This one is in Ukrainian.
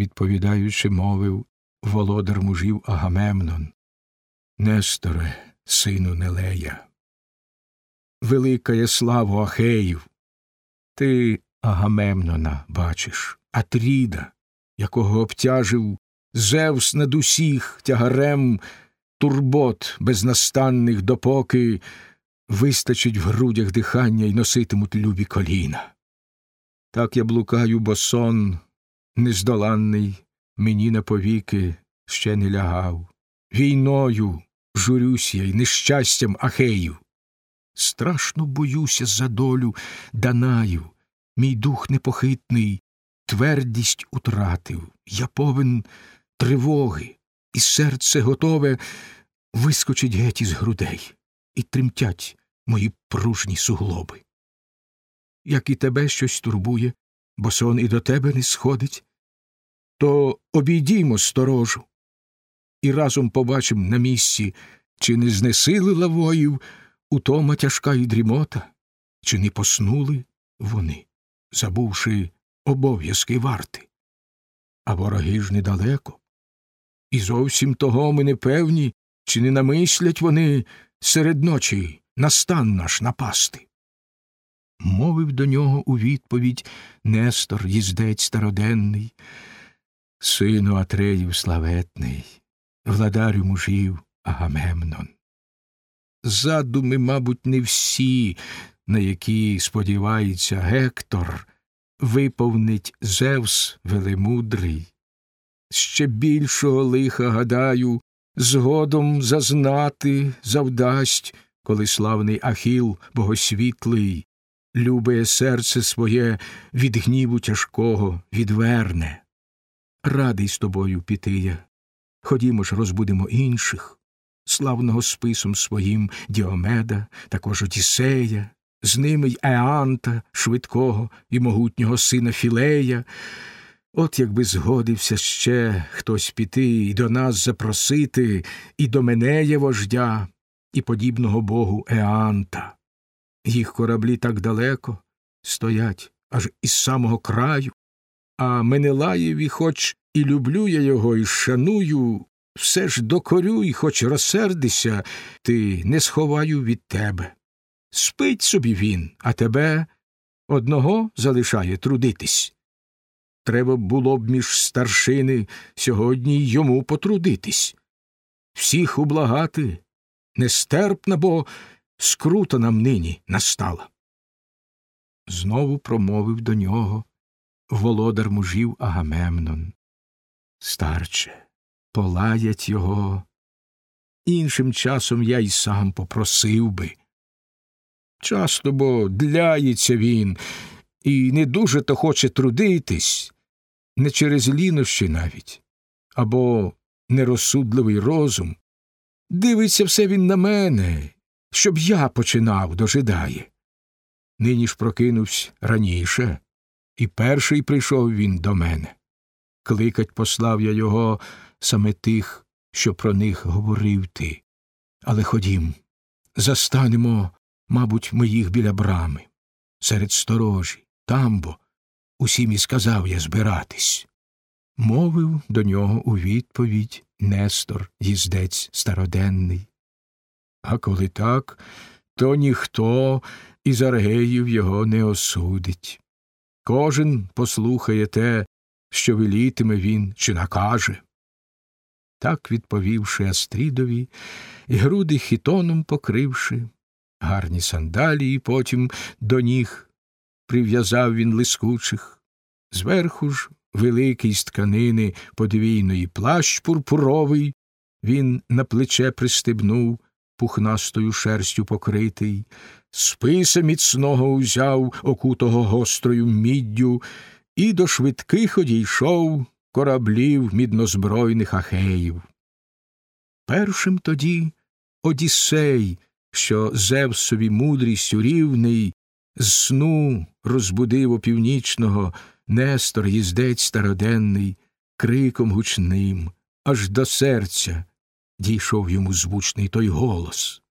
відповідаючи, мовив володар мужів Агамемнон. Несторе, сину Нелея. Велика є слава Ахеїв. Ти Агамемнона бачиш, Атріда, якого обтяжив Зевс над усіх тягарем турбот безнастанних, допоки вистачить в грудях дихання і носитимуть любі коліна. Так я блукаю, бо сон нездоланний мені на повіки ще не лягав. Війною журюсь я й нещастям Ахеїв. Страшно боюся за долю Данаю, мій дух непохитний, твердість утратив. Я повен тривоги, і серце готове вискочить геть із грудей, і тремтять мої пружні суглоби. Як і тебе щось турбує, бо сон і до тебе не сходить, то обійдімо сторожу, і разом побачим на місці, чи не знесилила воїв утома тяжка і дрімота, чи не поснули вони, забувши обов'язки варти. А вороги ж недалеко. І зовсім того ми не певні, чи не намислять вони серед ночі на стан наш напасти. Мовив до нього у відповідь Нестор, їздець староденний, сину Атреїв славетний, владарю мужів Агамемнон. Задуми, мабуть, не всі, на які сподівається Гектор, виповнить Зевс велемудрий. Ще більшого лиха, гадаю, згодом зазнати завдасть, коли славний Ахіл богосвітлий, любе серце своє від гніву тяжкого відверне. Радий з тобою піти я. Ходімо ж, розбудемо інших, славного списом своїм Діомеда, також Одіссея, з ними й Еанта, швидкого і могутнього сина Філея. От якби згодився ще хтось піти і до нас запросити, і до Менея вождя, і подібного богу Еанта. Їх кораблі так далеко стоять аж із самого краю, а Менелаєві, хоч і люблю я його, і шаную, все ж докорю, і хоч розсердися, ти не сховаю від тебе. Спить собі він, а тебе одного залишає трудитись. Треба було б між старшини сьогодні йому потрудитись. Всіх ублагати нестерпна, бо скрута нам нині настала. Знову промовив до нього володар мужів Агамемнон. Старче, полаять його. Іншим часом я й сам попросив би. Часто бо дляється він і не дуже то хоче трудитись, не через лінощі навіть, або нерозсудливий розум. Дивиться все він на мене, щоб я починав дожидає. Нині ж прокинувся раніше, і перший прийшов він до мене. Кликать послав я його саме тих, що про них говорив ти. Але ходім, застанемо, мабуть, ми їх біля брами, серед сторожі, там бо усім і сказав я збиратись. Мовив до нього у відповідь Нестор, їздець староденний. А коли так, то ніхто із аргеїв його не осудить. Кожен послухає те, що велітиме він чи накаже. Так, відповівши Астрідові, і груди хітоном покривши, гарні сандалії потім до ніг прив'язав він лискучих, зверху ж великий з тканини подвійної плащ пурпуровий, він на плече пристебнув, пухнастою шерстю покритий, списа міцного узяв, окутого гострою міддю, і до швидких одійшов кораблів міднозбройних ахеїв. Першим тоді Одіссей, що Зевсові мудрістю рівний, з сну розбудив опівнічного Нестор їздець староденний, криком гучним, аж до серця дійшов йому звучний той голос.